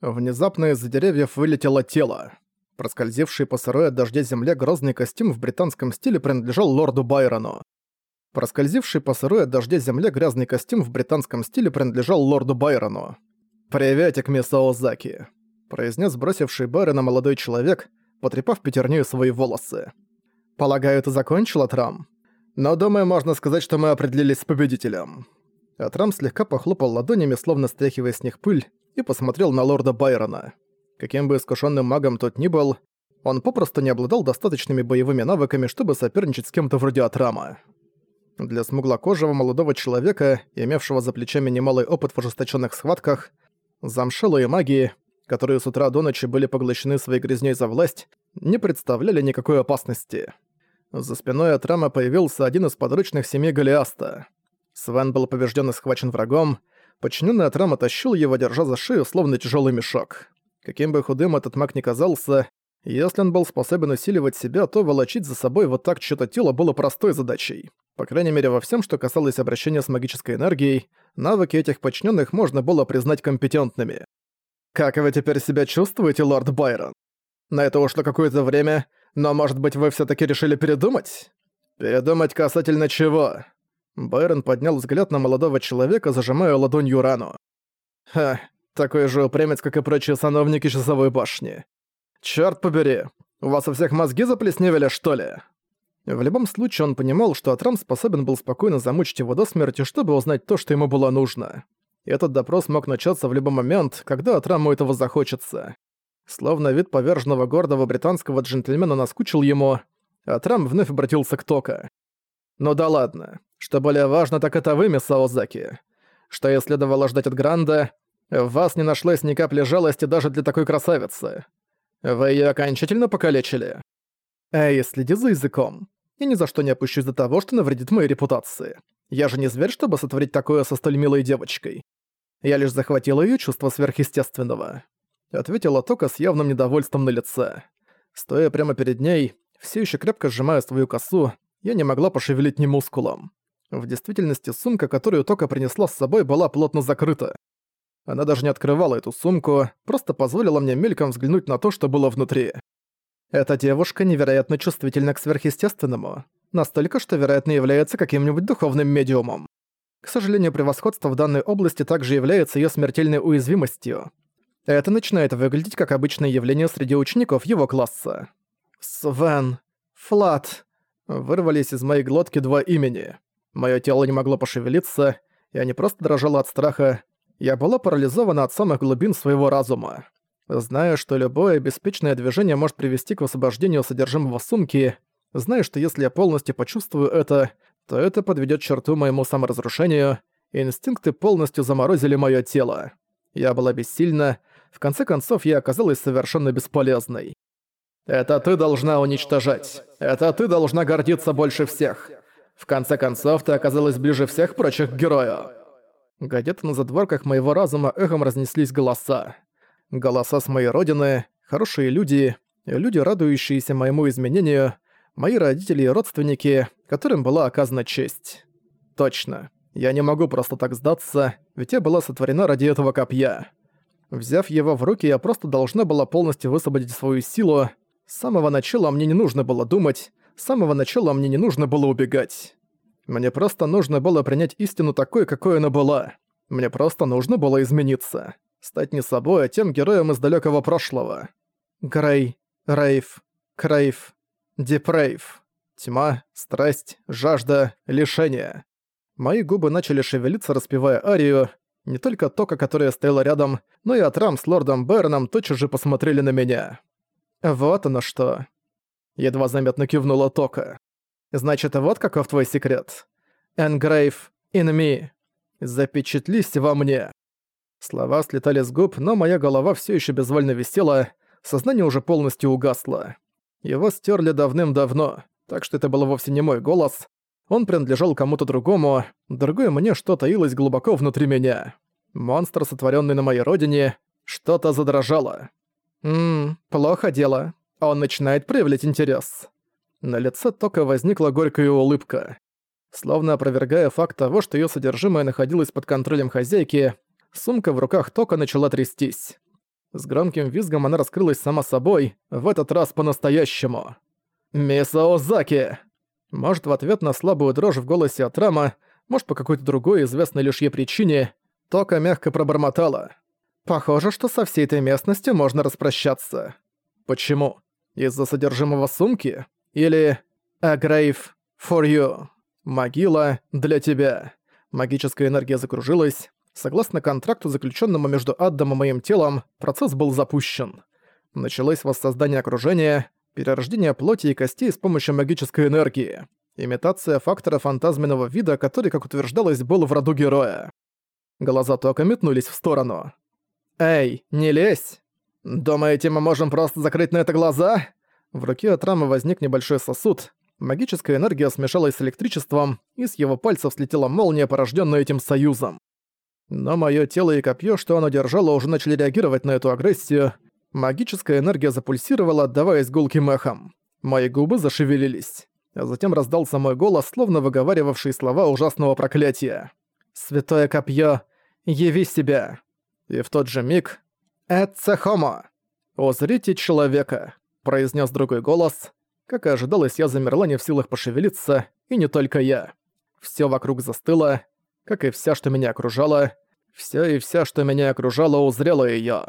Внезапно из-за деревьев вылетело тело. Проскользивший по сырой от дождя земле грозный костюм в британском стиле принадлежал лорду Байрону. Проскользивший по сырой от дождя земле грязный костюм в британском стиле принадлежал лорду Байрону. «Приветик, мисс Оозаки», — произнес бросивший Байрона молодой человек, потрепав пятернёй свои волосы. «Полагаю, ты закончил, Трам? Но, думаю, можно сказать, что мы определились с победителем». Атрам слегка похлопал ладонями, словно стряхивая с них пыль, и посмотрел на лорда Байрона. Каким бы искушенным магом тот ни был, он попросту не обладал достаточными боевыми навыками, чтобы соперничать с кем-то вроде Атрама. Для смуглокожего молодого человека, имевшего за плечами немалый опыт в ожесточенных схватках, замшелые магии, которые с утра до ночи были поглощены своей грязней за власть, не представляли никакой опасности. За спиной Атрама появился один из подручных семей Голиаста. Свен был побежден и схвачен врагом, подчиненный Атрама тащил его, держа за шею, словно тяжелый мешок. Каким бы худым этот маг ни казался, если он был способен усиливать себя, то волочить за собой вот так чьё-то тело было простой задачей. По крайней мере, во всем, что касалось обращения с магической энергией, навыки этих подчиненных можно было признать компетентными. «Как вы теперь себя чувствуете, лорд Байрон? На это ушло какое-то время, но, может быть, вы все таки решили передумать? Передумать касательно чего?» Байрон поднял взгляд на молодого человека, зажимая ладонью рану. «Ха, такой же упрямец, как и прочие сановники часовой башни. Чёрт побери, у вас у всех мозги заплесневели, что ли? В любом случае он понимал, что Атрам способен был спокойно замучить его до смерти, чтобы узнать то, что ему было нужно. Этот допрос мог начаться в любой момент, когда Атраму этого захочется. Словно вид поверженного гордого британского джентльмена наскучил ему, Атрам вновь обратился к Тока. «Ну да ладно. Что более важно, так это вы, мисс Аозаки. Что и следовало ждать от Гранда, в вас не нашлось ни капли жалости даже для такой красавицы. Вы её окончательно покалечили. Эй, следи за языком. Я ни за что не опущусь до того, что навредит моей репутации. Я же не зверь, чтобы сотворить такое со столь милой девочкой. Я лишь захватила её чувство сверхъестественного. Ответила Тока с явным недовольством на лице. Стоя прямо перед ней, все еще крепко сжимая свою косу, я не могла пошевелить ни мускулом. В действительности сумка, которую Тока принесла с собой, была плотно закрыта. Она даже не открывала эту сумку, просто позволила мне мельком взглянуть на то, что было внутри. Эта девушка невероятно чувствительна к сверхъестественному. Настолько, что, вероятно, является каким-нибудь духовным медиумом. К сожалению, превосходство в данной области также является ее смертельной уязвимостью. Это начинает выглядеть как обычное явление среди учеников его класса. Свен. Флат. Вырвались из моей глотки два имени. Моё тело не могло пошевелиться, я не просто дрожала от страха, я была парализована от самых глубин своего разума. Зная, что любое беспечное движение может привести к освобождению содержимого сумки, зная, что если я полностью почувствую это, то это подведет черту моему саморазрушению, инстинкты полностью заморозили мое тело. Я была бессильна, в конце концов я оказалась совершенно бесполезной. «Это ты должна уничтожать. Это ты должна гордиться больше всех. В конце концов, ты оказалась ближе всех прочих к герою». Где-то на задворках моего разума эхом разнеслись голоса. Голоса с моей родины, хорошие люди, люди, радующиеся моему изменению, мои родители и родственники, которым была оказана честь. Точно. Я не могу просто так сдаться, ведь я была сотворена ради этого копья. Взяв его в руки, я просто должна была полностью высвободить свою силу. С самого начала мне не нужно было думать, с самого начала мне не нужно было убегать. Мне просто нужно было принять истину такой, какой она была. Мне просто нужно было измениться. Стать не собой, а тем героем из далекого прошлого. Грей, Рейв, Крейв, Депрейв. Тьма, страсть, жажда, лишение. Мои губы начали шевелиться, распевая арию. Не только Тока, которая стояла рядом, но и Атрам с лордом Берном тотчас же посмотрели на меня. Вот оно что. Едва заметно кивнула Тока. Значит, вот каков твой секрет. Engrave in me. Запечатлись во мне. Слова слетали с губ, но моя голова все еще безвольно висела, сознание уже полностью угасло. Его стерли давным-давно, так что это был вовсе не мой голос. Он принадлежал кому-то другому, другое мне что таилось глубоко внутри меня. Монстр, сотворенный на моей родине, что-то задрожало. Ммм, плохо дело. Он начинает проявлять интерес. На лице Тока возникла горькая улыбка. Словно опровергая факт того, что её содержимое находилось под контролем хозяйки, сумка в руках Тока начала трястись. С громким визгом она раскрылась сама собой, в этот раз по-настоящему. «Мисаозаки!» Может, в ответ на слабую дрожь в голосе от Рама, может, по какой-то другой, известной лишь ей причине, Тока мягко пробормотала. «Похоже, что со всей этой местностью можно распрощаться». «Почему? Из-за содержимого сумки? Или «A grave for you» — «Могила для тебя». Магическая энергия закружилась. Согласно контракту, заключенному между Аддом и моим телом, процесс был запущен. Началось воссоздание окружения, перерождение плоти и костей с помощью магической энергии. Имитация фактора фантазменного вида, который, как утверждалось, был в роду героя. Глаза Тока метнулись в сторону. «Эй, не лезь! Думаете, мы можем просто закрыть на это глаза?» В руке от рамы возник небольшой сосуд. Магическая энергия смешалась с электричеством, и с его пальцев слетела молния, порожденная этим союзом. Но моё тело и копье, что оно держало, уже начали реагировать на эту агрессию. Магическая энергия запульсировала, отдаваясь гулким эхом. Мои губы зашевелились. А затем раздался мой голос, словно выговаривавший слова ужасного проклятия. «Святое копье, яви себя!» И в тот же миг «Эцце хомо!» «Узрите человека!» – произнес другой голос. Как и ожидалось, я замерла не в силах пошевелиться, и не только я. Всё вокруг застыло, как и вся, что меня окружало. Всё и вся, что меня окружало, узрела её.